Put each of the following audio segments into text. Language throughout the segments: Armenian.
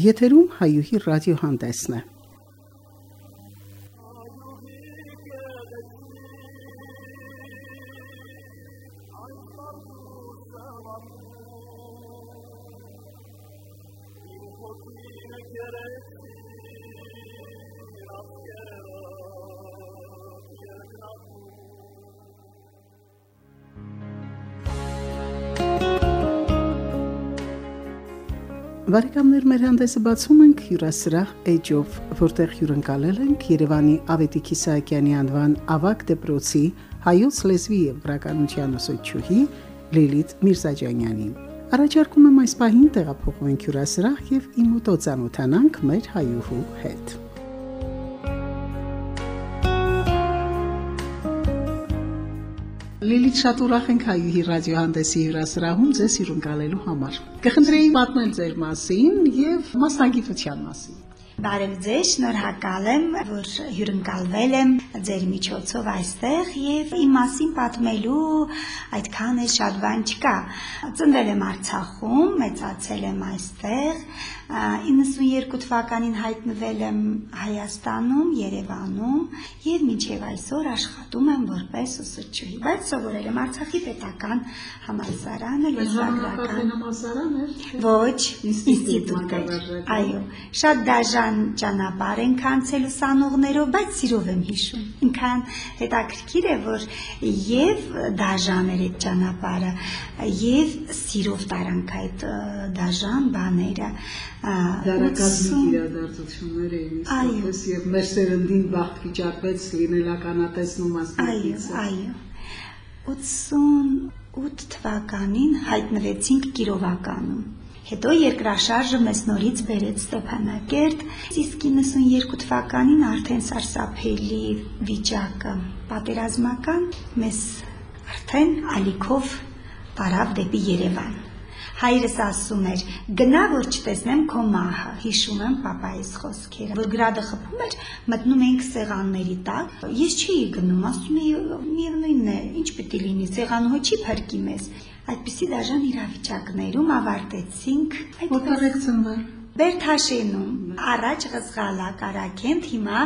Եթերում հայուհի ռադիոհանդեսն է։ Բարեկամներ մեր հանդեսը բացում ենք հյուրասրահ էջով, որտեղ հյուրընկալել ենք Երևանի Ավետիքի Սահակյանի անվան ավակ դպրոցի հայոց լեզվի եւ գրականության ուսուցչուհի Լիլիթ Միրզաջանյանին։ Առաջարկում եմ այս պահին տեղափոխվենք հյուրասրահ եւ իմ ուտոծանոթանանք մեր հայուհու հետ։ Լիլիթ շատ ուրախ ենք հայուհի ռադիոհանդեսի հյուրասրահում ձեզ հյուրընկալելու համար։ Կխնդրեի պատմել ձեր մասին եւ մասնագիտության մասին։ Բարև ձեզ, շնորհակալ եմ, որ հյուրընկալվել եմ ձեր միջոցով այստեղ եւ իմ մասին պատմելու այդքան է շատ բան չկա։ Ծնվել եմ Արցախում, մեծացել եմ այստեղ, 92 թվականին հայտնվել եմ Հայաստանում, Երևանում եւ մինչեւ այսօր աշխատում եմ որպես ուսուցչուհի, բայց սովորել եմ Արցախի պետական համալսարանը, լեզվագրական համալսարան էր։ Ոչ, ինստիտուտ էր։ Այո, շատ դաժան ճանապարհ ենք անցել ուսանողներով, բայց սիրով եմ հիշում։ Ինքան հետաքրքիր է, որ եւ դաժան էր այդ ճանապարհը, եւ սիրով տարանք այդ դաժան բաները դարակազմիկ իրադարձություններ էին իսկապես եւ մեր սերնդին բախտ վիճակվեց լինել ականատեսն ու մասնակից։ Այո, այո։ 88 թվականին հայտնվեցինք Կիրովականում։ Հետո երկրաշարժը մեզ նորից բերեց Ստեփանակերտ, իսկ 92 թվականին արդեն սարսափելի վիճակը. Պատերազմական մեզ արդեն ալիքով տարավ դեպի Երևան հայրս ասում էր գնա որ չտեսնեմ քո մահը հիշում եմ papaիս խոսքերը որ գրադը խփում էր մտնում էինք սեղանների տակ ես չի գնում ասում էի միևնույնն է ինչ պիտի լինի սեղանուհը չի փրկի մեզ այդպիսի դաժան իրավիճակներում ավարտեցինք որտեղ ծնվել? Բերթաշենում առաջ Ղզղալա Կարակենտ հիմա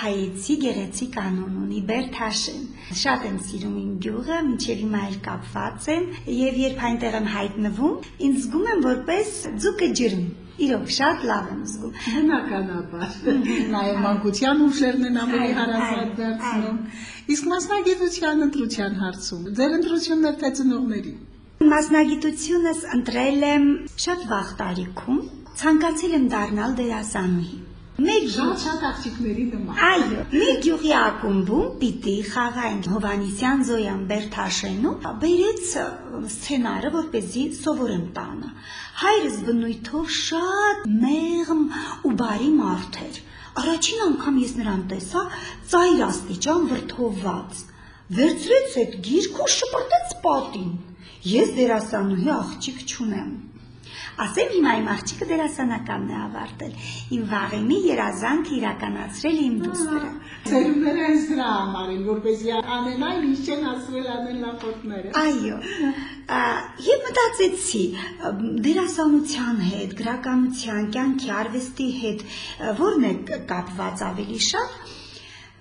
հայեցի գեղեցիկ անուն ունի Բերթաշեն շատ եմ սիրում իմ գյուղը մինչև հիմա էլ կապված եմ եւ երբ այնտեղ եմ հայտնվում ինձ զգում եմ որպես ձուկը ջրում Իրոք շատ լավ եմ զգում։ Բնականաբար։ Նաև մանկության ուժերն են ավելի հարազատ դարձնում։ Իսկ մասնագիտության ընտրության հարցում ձեր ընտրությունն է թե ծնողների։ Մասնագիտությունս ընտրել եմ շատ վաղ տարիքում ցանկացել եմ դառնալ դերասանուհի։ Մեր շատ շատ աղջիկների նման։ Այո, մեր գյուղի ակումբում պիտի խաղային Հովանիսյան Զոյան Բերթաշենում բերեց սցենարը, որպեսզի սովորեմ տանը։ Հայրս բնույթով շատ մեղմ ու բարի մարդ էր։ Առաջին անգամ ես նրան տեսա ծայր աստիճան վրթովված։ Վերցրեց այդ գիրքը շպրտեց պատին։ Ես դերասանուհի աղջիկ չունեմ։ Ասեմ հիմա իմ աղջիկը դերասանականն է ավարտել։ Իմ վաղեմի երազանքը իրականացրել իմ դուստրը։ Ծերունները հենց դրա համար են, որպեսզի անենային ինչ չեն ասվել ամեն նախորդները։ Այո։ Եվ մտածեցի դերասանության հետ, գրականության, կյանքի արվեստի հետ, որն է կապված ավելի շատ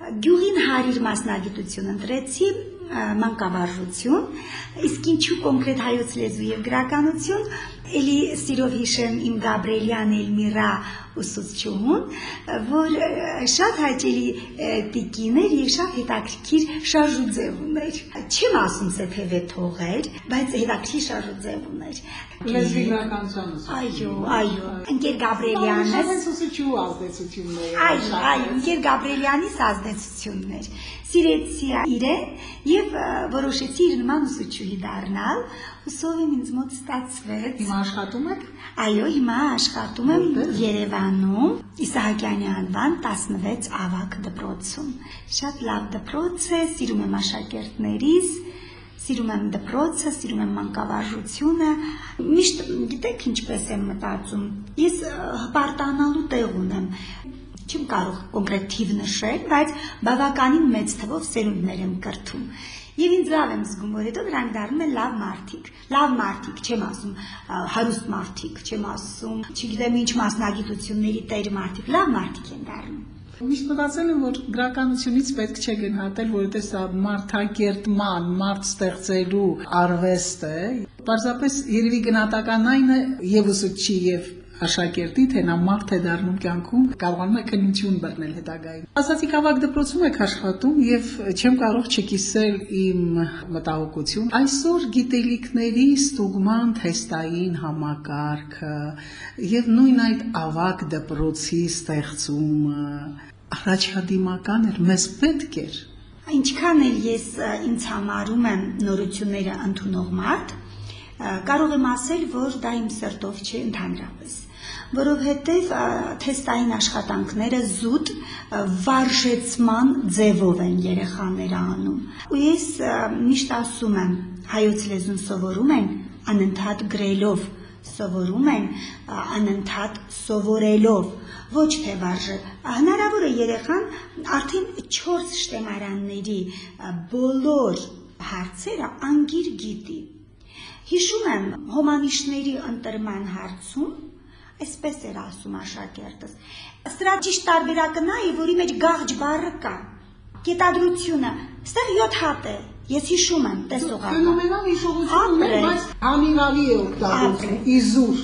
գյուղին հարիր մասնագիտություն ընտրեցի մանկավարժություն, իսկ ինչու կոնկրետ հայոց լեզու եւ գրականություն, ելի սիրով հիշեմ իմ Գաբրիելյան Էլմիրա ուսուցչուհուն, որ շատ հաճելի տիկին էր եւ շատ հետաքրքիր շարժուձև ուներ։ Չեմ ասում սեփևէ թողեր, բայց հետաքրքիր շարժուձև ուներ։ Լեզվի գրականության Այո, այո։ Ընկեր Գաբրիելյանը հենց ուսուցչու ազդեցություններ։ Այո, այո, ընկեր Գաբրիելյանի ազդեցություններ սիրեցի իրեն եւ որոշեցի իր նման ուսուցչուհի դառնալ։ Հուսով եմ ինձ մոտ ստացվեց։ Հիմա աշխատում եք։ Այո, հիմա աշխատում եմ Երևանում Իսահակյանի անվան 16 ավակ դպրոցում։ Շատ լավ դպրոց է, սիրում եմ աշակերտներիս, սիրում եմ դպրոցը, սիրում եմ մանկավարժությունը։ Միշտ գիտեք ինչպես եմ մտածում։ Ես հպարտանալու տեղ ունեմ չեմ կարող կոնկրետ թիվ նշել, բայց բավականին մեծ թվով սերունդներ եմ կրթում։ Եվ ինձ լավ եմ զգում, որ հետո նրանք դառնում են լավ մարդիկ։ Լավ մարդիկ, չեմ ասում հարուստ մարդիկ, չեմ ասում, չգիտեմ ինչ մասնագիտությունների տեր մարդիկ, լավ մարդիկ են դառնում։ Միշտ մտածել եմ, որ գրականությունից պետք չէ գնահատել, որովհետեւ սա մարդակերտման, մարդ ստեղծելու արվեստ է։ Պարզապես երևի գնահատական այն է եւ ուսուցչի եւ աշակերտի, թե նա մարդ է դառնում կյանքում, կարողանում է քննություն բռնել հետագայում։ Ասացիք ավակ դպրոցում եք աշխատում եւ չեմ կարող չկիսել իմ մտահոգություն։ Այսօր գիտելիքների ստուգման թեստային համակարգը եւ նույն այդ ավակ դպրոցի ստեղծումը առաջադիմական էր, մեզ պետք էր։ Ինչքան էլ ես ինձ համարում եմ նորությունները ընդունող մարդ, կարող եմ ասել, որ դա իմ սրտով չէ ընդհանրապես որովհետև թեստային աշխատանքները զուտ վարժեցման ձևով են երեխաները անում։ Ու ես միշտ ասում եմ, հայոց լեզուն սովորում են անընդհատ գրելով, սովորում են անընդհատ սովորելով, ոչ թե վարժը։ Հնարավոր է երեխան արդեն 4 շտեմարանների բոլոր հարցերը անգիր գիտի։ Հիշում եմ հոմանիշների ընտրման հարցում Այսպես էր ասում աշակերտս։ Սրա ճիշտ տարբերակը նա է, որի մեջ գաղջ բառը կա։ Կետադրությունը, ստեղ 7 հատ է։ Ես հիշում եմ, տեսողա։ Ֆենոմենալ հիշողություն ունի, բայց անիրավի է օգտագործում, իզուր։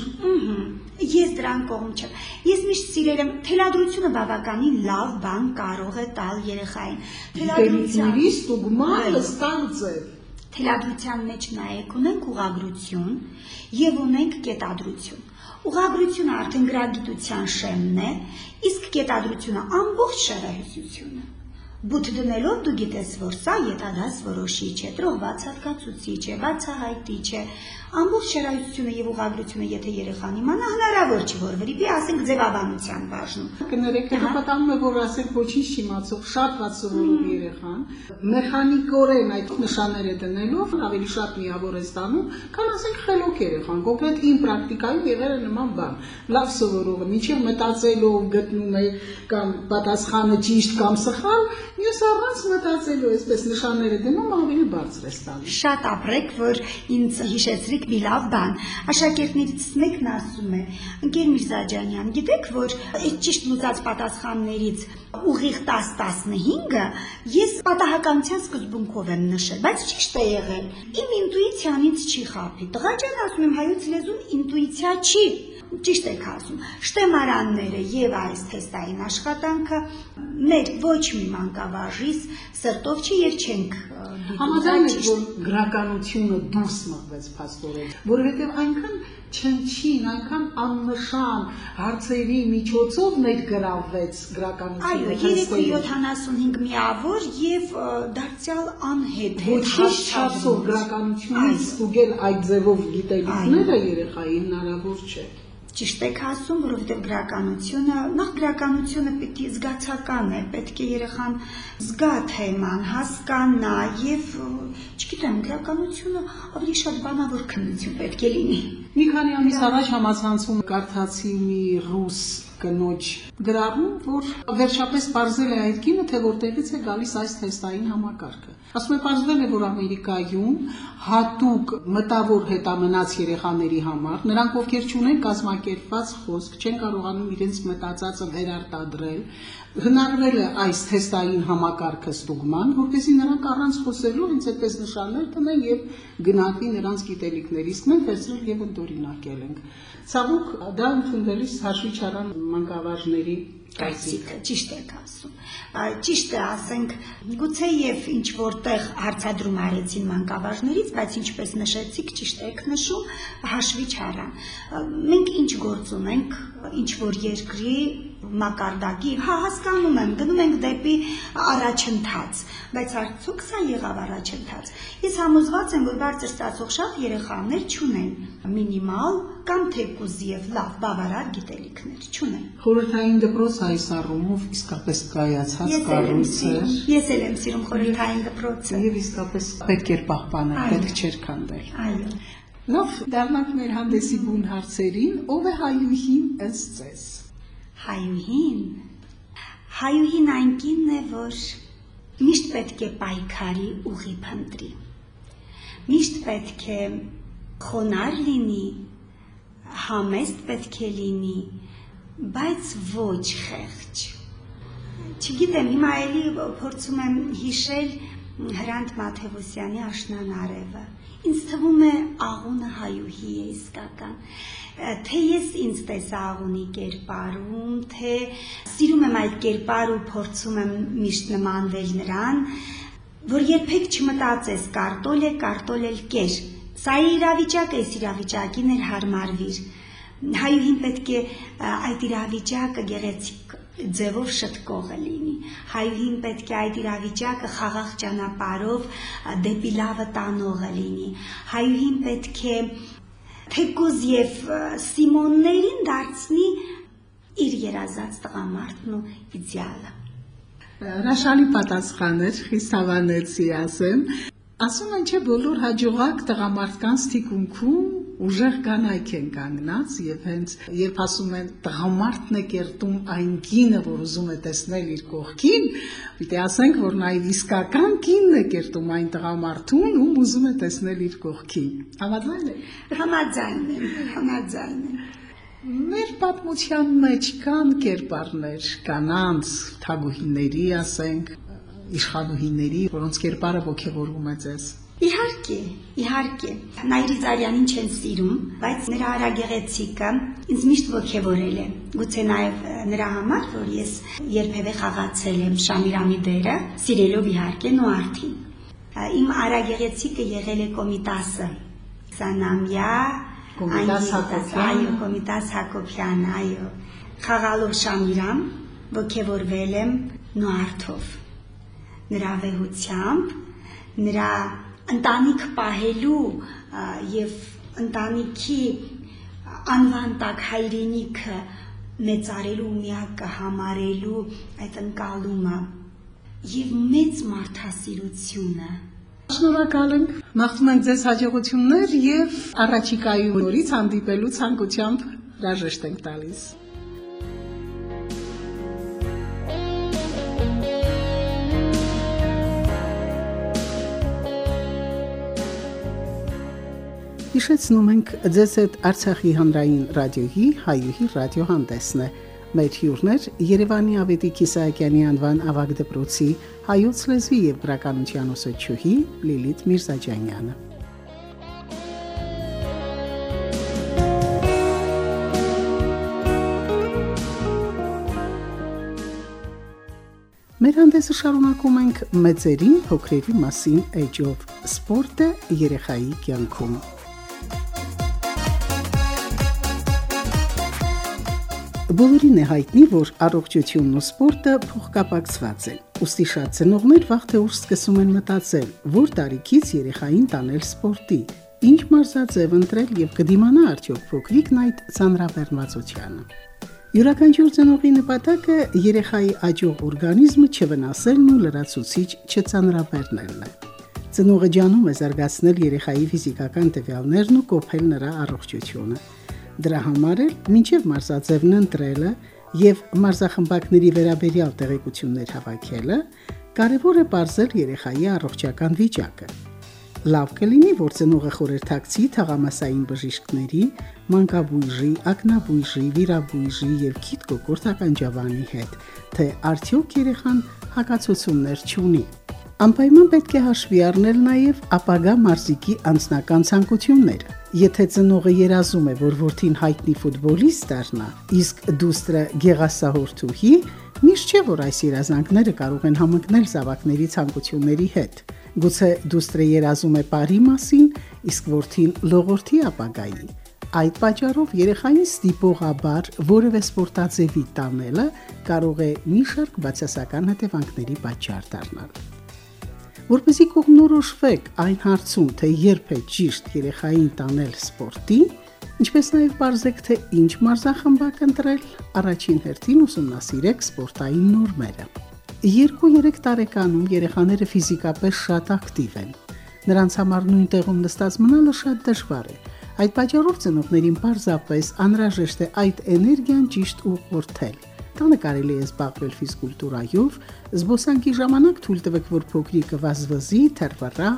Ես դրան կողմ չեմ։ Ես միշտ սիրել եմ թելադրությունը բավականին լավ բան կարող է տալ երեխային։ Թելադրությունների ստուգման ստանձել Թելադրության մեջ նայեք ունենք ուղագրություն եւ ունենք կետադրություն։ Ուղագրությունը արդեն գրագիտության շեմն է, իսկ կետադրությունը ամբողջ շարահյուսությունը։ Բութ դնելով դու գիտես, որ սա յետադաս որոշիչ է, տրոհված հատկացուցիչ է, բացահայտիչ է, ամբողջ շարայությունը եւ ուղղագրությունը եթե երեխան իմանա, հնարավոր չի որ վրիպի, ասենք ձևաբանության բաժնում։ Կներեք, դա պատանում է, որ ասենք ոչինչ չի իմացող, շատ ված սովորող երեխան, մեխանիկորեն այդ նշանները դնելով ավելի շատ միավոր է ստանում, քան ասենք խելոք երեխան։ Կոնկրետ իմ պրակտիկայում եղել է նման բան։ Լավ սովորողը, միջև մտածելով գտնում է կամ պատասխանը ճիշտ կամ սխալ, մյուս առանց մտածելու, այսպես նշանները դնում ավելի բարձր է ստանում։ Շատ ապրեք, որ ինձ հիշեցրի գիտեք մի լավ բան։ Աշակերտներից մեկն ասում է. «Ընկեր Միրզաջանյան, գիտեք, որ այդ ճիշտ լուծած պատասխաններից ուղիղ 10-15-ը ես պատահականության սկզբունքով եմ նշել, բայց ճիշտ է եղել։ Իմ ինտուիցիանից չի խափի։ Տղա ջան, ասում եմ, հայոց լեզուն ինտուիցիա չի ճիշտ եք ասում, շտեմարանները եւ այս թեստային աշխատանքը մեր ոչ մի մանկավարժից սրտով չի եւ չենք Համաձայն եք, որ գրականությունը դուրս մղվեց փաստորեն, որովհետեւ այնքան չնչին, այնքան աննշան հարցերի միջոցով ներգրավվեց գրականությունը։ Այո, 375 միավոր եւ դարձյալ անհետ Ոչինչ չասող գրականությունից ստուգել այդ ձևով գիտելիքները երեխայի հնարավոր չէ։ Ճիշտ եք ասում, որովհետև գրականությունը, նախ գրականությունը պիտի զգացական է, պետք է երեխան զգա թեման, հասկանա եւ չգիտեմ, գրականությունը ավելի շատ բանավոր քննություն պետք է լինի։ Մի քանի ամիս առաջ համացանցում կարդացի մի ռուս կնոջ գրառում, որ վերջապես բարձել է այդ կինը, թե որտեղից է գալիս այս թեստային համակարգը։ Ասում է, բարձվել է, որ Ամերիկայում հատուկ մտավոր հետամնաց երեխաների համար, նրանք ովքեր չունեն կազմակերպված խոսք, չեն կարողանում իրենց մտածածը վերարտադրել, հնարվել է այս թեստային համակարգը ստուգման, որպեսզի նրանք առանց խոսելու ինձ այդպես նշաններ տնեն եւ գնահատվի նրանց գիտելիքները, իսկ մենք վերցրել եւ ընդօրինակել ենք։ Ցավոք դա ընդունվելիս հաշվի չարան մանկավարժների կարծիքը, ճիշտ եք ասում։ Ճիշտ է, ասենք, գուցե եւ ինչ որտեղ հարցադրում արեցին մանկավարժներից, բայց ինչպես նշեցիք, ճիշտ եք նշում, հաշվի չառան։ Մենք ինչ գործ ունենք, ինչ որ երկրի մակարդակի, հա հասկանում եմ, գնում ենք դեպի առաջընթաց, բայց արդյոք սա եղավ առաջընթաց։ Ես համոզված եմ, որ բարձր ստացող շատ երեխաներ չունեն մինիմալ կամ թեկուզ եւ լավ բավարար գիտելիքներ չունեն։ Խորհրդային դպրոց այս առումով իսկապես կայացած կառույց է։ Ես էլ եմ սիրում խորհրդային դպրոցը։ Եվ իսկապես պետք էր պահպանել, պետք չէր քանդել։ Այո։ Լավ, դառնանք մեր հանդեսի բուն հարցերին, ով է հայուհին ըստ ձեզ։ Հայուհին։ Հայուհին այն կինն է, որ միշտ պետք է պայքարի ուղի փնտրի։ Միշտ պետք է խոնար լինի, համեստ պետք է լինի, բայց ոչ խեղճ։ Չգիտեմ, հիմա էլի փորձում եմ հիշել Հրանտ Մաթևոսյանի աշնան արևը։ Ինձ թվում է աղունը հայուհի է իսկական թե ես ինձ տեսա աղունի կերպարում, թե սիրում եմ այդ կերպար ու փորձում եմ միշտ նմանվել նրան, որ երբեք չմտածես կարտոլ է, կարտոլ էլ կեր։ Սա իրավիճակը, այս իրավիճակին էր հարմարվիր։ Հայուհին պետք է այդ իրավիճակը գեղեցիկ ձևով շտկողը լինի։ Հայուհին պետք է այդ իրավիճակը խաղաղ ճանապարով դեպի լավը տանողը լինի։ Հայուհին պետք է թեկուզ եւ Սիմոններին դարձնի իր երազած տղամարդն ու իդեալը։ Հրաշալի պատասխան էր, խիստ հավանեցի ասեմ։ Ասում են չէ բոլոր հաջողակ տղամարդկանց թիկունքում ուժեղ կանայք են կանգնած եւ հենց երբ ասում են տղամարդն է կերտում այն կինը, որ ուզում է տեսնել իր կողքին, պիտի ասենք, որ նաեւ իսկական կինն է կերտում այն տղամարդուն, ում ուզում է տեսնել իր կողքին։ Համաձայն եք։ Համաձայն եմ, համաձայն եմ։ Մեր պատմության մեջ կան կերպարներ, կանանց, թագուհիների, ասենք, իշխանուհիների, որոնց կերպարը ողջևորում է ձեզ։ Իհարկե, իհարկե։ Նայրիզարյանին չեն սիրում, բայց նրա արագեղեցիկը ինձ միշտ ողջևորել է։ Գուցե նաև նրա համար, որ ես երբևէ խաղացել եմ Շամիրամի դերը, սիրելով իհարկե նոարդին։ Իմ արագեղեցիկը եղել է Կոմիտասը։ Սանամյա, Կոմիտաս Հակոբյան, այո, Կոմիտաս Հակոբյան, այո։ Խաղալով Շամիրամ ողջևորվել եմ նոարդով։ Նրա վեհությամբ, նրա ընտանիք պահելու եւ ընտանիքի անվան տակ հայրենիքը մեծարելու միակը համարելու այդ ընկալումը եւ մեծ մարդասիրությունը Շնորհակալ ենք։ Մաղթում ենք ձեզ հաջողություններ եւ առաջիկայում նորից հանդիպելու ցանկությամբ հրաժեշտ ենք տալիս։ Հիշեցնում ենք ձեզ հետ Արցախի հանրային ռադիոյի հայուհի ռադիոհանդեսն է։ Մեր հյուրներ Երևանի Ավետիք Իսահակյանի անվան ավագ դպրոցի հայոց լեզվի եւ գրականության ուսուցչուհի Լիլիթ Միրզաջանյանը։ Մեր հանդեսը շարունակում ենք մեծերին փոքրերի մասին էջով։ Սպորտը երեխայի կյանքում։ Բոլորին է հայտնի, որ առողջությունն ու սպորտը փոխկապակցված են։ Ոստի շատ ծնողներ վաղ թե ուշ սկսում են մտածել, որ տարիքից երեխային տանել սպորտի, ինչ մարզաձև ընտրել եւ կդիմանա արդյոք փոքրիկն այդ ծանրաբեռնվածությանը։ Յուրաքանչյուր ծնողի նպատակը երեխայի աճող օրգանիզմը չվնասելն ու լրացուցիչ չծանրաբեռնելն է։ Ծնողը ջանում է զարգացնել երեխայի ֆիզիկական տվյալներն ու կոփել նրա առողջությունը։ Դրա համար էլ մինչև մարզաձևն ընտրելը եւ մարզախմբակների վերաբերյալ տեղեկություններ հավաքելը կարևոր է ողջել երեխայի առողջական վիճակը։ Լավ կլինի, որ ծնողը խորհրդակցի թաղամասային բժիշկների, մանկաբույժի, ակնաբույժի, վիրաբույժի եւ քիթ-կոկորտական ջավանի հետ, թե արդյոք երեխան հակացություններ չունի։ Անպայման պետք է հաշվի առնել նաև ապագա մարզիկի անձնական ցանկությունները։ Եթե ծնողը երազում է, որ որդին հայտնի ֆուտբոլիստ դառնա, իսկ դուստրը գեղասահորթուհի, միշտ չէ, որ այս երազանքները կարող են համընկնել զավակների ցանկությունների հետ։ Գուցե դուստրը երազում է բարի մասին, իսկ որդին լողորթի ապագայի։ Այդ պատճառով երեխային ստիպողաբար որևէ սպորտաձևի տանելը կարող է մի շարք բացասական հետևանքների պատճառ դառնալ որպեսի կողմնորոշվեք այն հարցում, թե երբ է ճիշտ երեխային տանել սպորտի, ինչպես նաև բարձեք, թե ինչ մարզախմբակ ընտրել, առաջին հերթին ուսումնասիրեք սպորտային նորմերը։ 2-3 տարեկանում երեխաները ֆիզիկապես շատ ակտիվ են։ Նրանց համար նույն տեղում նստած մնալը շատ դժվար է։ Այդ պատճառով ծնողներին պարզապես անհրաժեշտ է այդ էներգիան ճիշտ ուղղորդել տանը կարելի է զբաղվել ֆիզկուլտուրայով, զբոսանքի ժամանակ թույլ տվեք, որ փոքրիկը վազվզի, թերվառա,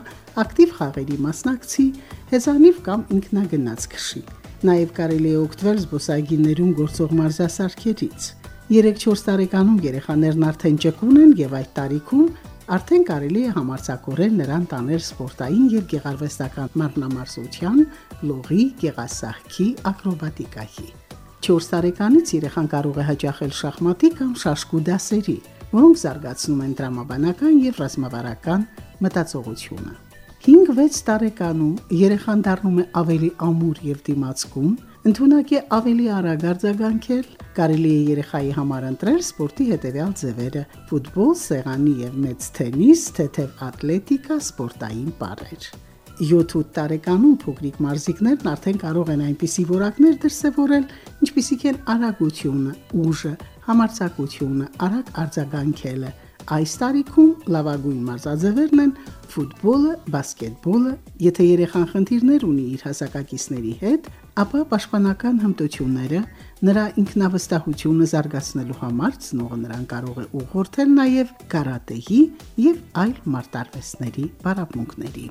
ակտիվ խաղերի մասնակցի, հեզանիվ կամ ինքնագնաց քշի։ Նաև կարելի է օգտվել զբոսայգիներում գործող մարզասարքերից։ 3-4 տարեկանում երեխաներն արդեն ճկուն են եւ այդ տարիքում արդեն կարելի է համարձակորեն նրան տանել սպորտային եւ գեղարվեստական մարմնամարզության, լողի, գեղասահքի, ակրոբատիկայի։ 4 տարեկանից երեխան կարող է հաճախել շախմատի կամ շաշկու դասերի, որոնք զարգացնում են տրամաբանական եւ ռազմավարական մտածողությունը։ 5-6 տարեկանում երեխան դառնում է ավելի ամուր եւ դիմացկուն, ընդունակ է ավելի արագ արձագանքել, կարելի է երեխայի համար ընտրել սպորտի հետևյալ ձևերը՝ ֆուտբոլ, սեղանի եւ մեծ թենիս, թեթև ատլետիկա, սպորտային պարեր։ 7-8 տարեկանում փոքրիկ մարզիկներն արդեն կարող են այնպիսի որակներ դրսևորել, ինչպիսիք են արագությունը, ուժը, համարձակությունը, արագ արձագանքելը։ Այս տարիքում լավագույն մարզաձևերն են ֆուտբոլը, բասկետբոլը, եթե երեխան խնդիրներ ունի իր հասակակիցների հետ, ապա պաշտպանական հմտությունները նրա ինքնավստահությունը զարգացնելու համար ծնողը նրան կարող է ուղղորդել նաև կարատեի եւ այլ մարտարվեստների պարապմունքների։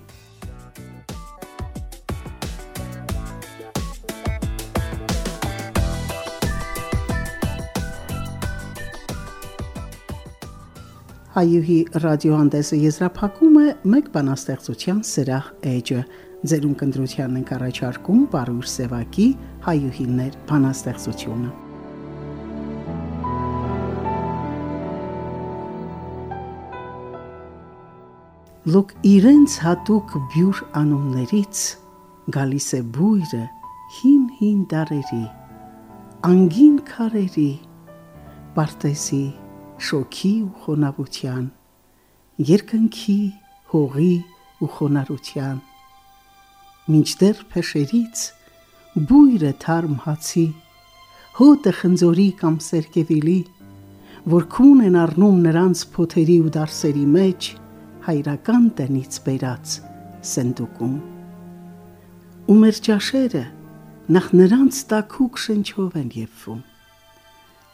Հայուհի ռադիոհանդեսը եզրափակում է մեկ բանաստեղծության սրահ էջը։ Ձերուն կնդրությանն ենք առաջարկում Պարուր Սևակի հայուհիներ բանաստեղծությունը։ Լուկ իրենց հատուկ բյուր անումներից գալիս է բույրը հին-հին դարերի, անգին քարերի, պարտեզի շոքի ու խոնավության, երկնքի, հողի ու խոնարհության։ Մինչդեռ փեշերից բույրը թարմ հացի, հոտը խնձորի կամ սերկևիլի, որ քուն են առնում նրանց փոթերի ու դարսերի մեջ հայրական տնից բերած սնդուկում։ Ու մեր ճաշերը նախ նրանց տակուկ շնչով են եփվում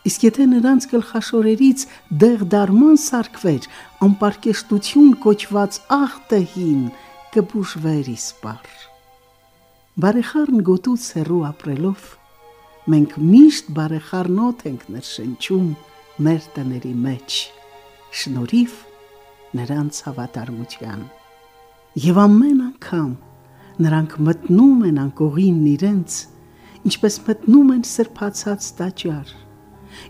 Իսկ եթե նրանց գլխաշորերից դեղ դարման սարկվեր, անպարկեշտություն կոչված աղտեհին կբուժվեր իսպար։ Բարեխառն գոտուց հերու ապրելով, մենք միշտ բարեխառնոտ ենք ներշնչում մեր տների մեջ, շնորհիվ նրանց հավատարմության։ Եվ ամեն անգամ նրանք մտնում են անկողինն իրենց, ինչպես մտնում են սրբացած տաճար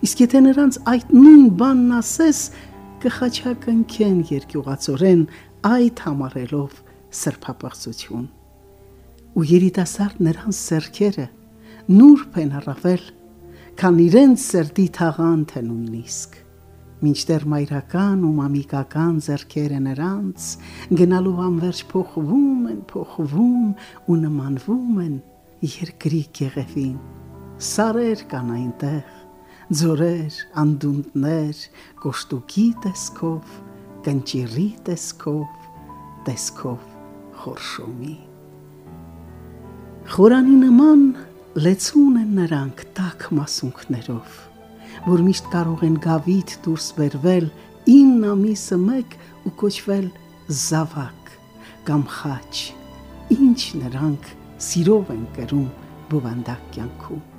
Իսկ եթե նրանց այդ նույն բանն ասես, կխաչակնքեն երկյուղացորեն այդ համարելով սրբապղծություն։ Ու երիտասարդ նրանց սերքերը նուրբ են հրավել, քան իրենց սրտի թաղանթը նույնիսկ։ Մինչդեռ մայրական ու մամիկական зерքերը նրանց գնալու անverջ փոխվում են, փոխվում ու նմանվում են երկրի գեղեցին։ Սարեր կան այնտեղ, ձորեր, անդունդներ, կոշտուկի տեսքով, կնճիրի տեսքով, տեսքով խորշոմի։ Խորանի նման լեցուն են նրանք տաք մասունքներով, որ միշտ կարող են գավիթ դուրս վերվել 9 ամիսը մեկ ու կոչվել զավակ կամ խաչ, ինչ նրանք սիրով են կրում բովանդակ կյանքում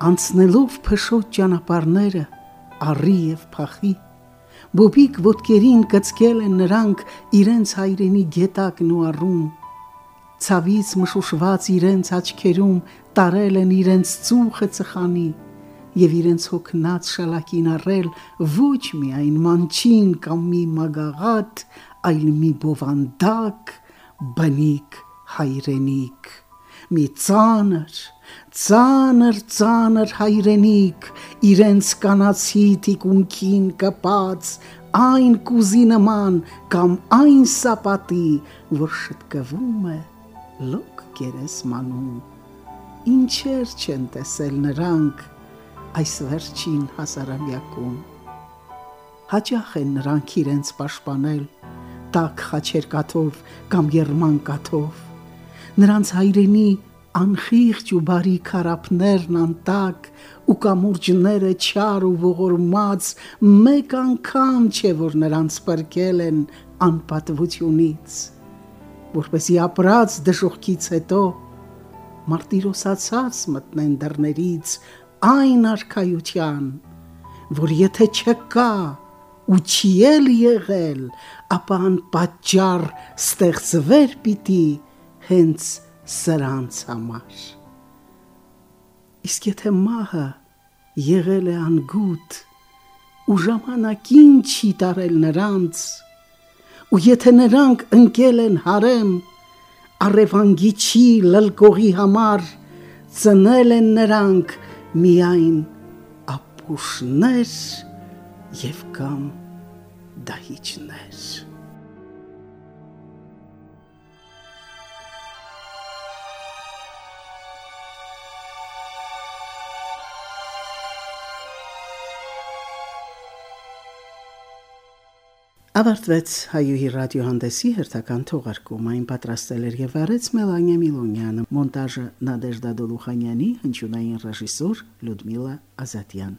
անցնելով փշոտ ճանապարհները առի եւ փախի բոբիկ ոտքերին կծկել են նրանք իրենց հայրենի գետակն ու առում ցավից մշուշված իրենց աչքերում տարել են իրենց ծուխը ծխանի եւ իրենց հոգնած շալակին առել ոչ միայն մանչին կամ մի մագաղատ այլ մի բովանդակ բնիկ հայրենիք մի ծանր Ծանր ծանր հայրենիք իրենց կանացի թիկունքին կպած այն կուզի նման կամ այն սապատի, որ շտկվում է լոկ գերեսմանում։ Ինչեր չեն տեսել նրանք այս վերջին հասարամյակում։ Հաճախ են նրանք իրենց պաշտպանել տակ խաչեր կաթով կամ երման կաթով։ Նրանց հայրենի անխիղճ ու բարի քարապներն անտակ ու կամուրջները չար ու ողորմած մեկ անգամ չէ որ նրանց պրկել են անպատվությունից որպեսի ապրած դժողքից հետո մարտիրոսացած մտնեն դռներից այն արքայության որ եթե չկա ու չի էլ եղել ապա անպատճառ ստեղծվեր պիտի հենց սրանց համար իսկ եթե մահը եղել է անգութ ու ժամանակին չի տարել նրանց ու եթե նրանք ընկել են հարեմ առևանգիչի լլկողի համար ծնել են նրանք միայն ապուշներ եւ կամ դահիճներ Ավարտվեց հայուհի ռադիոհանդեսի հերթական թողարկումը։ Այն պատրաստել էր եւ արեց Մելանիա Միլոնյանը, մոնտաժը Նադեժդա Դոլուխանյանի, հնչյունային ռեժիսոր Լյուդմիլա Ազատյան։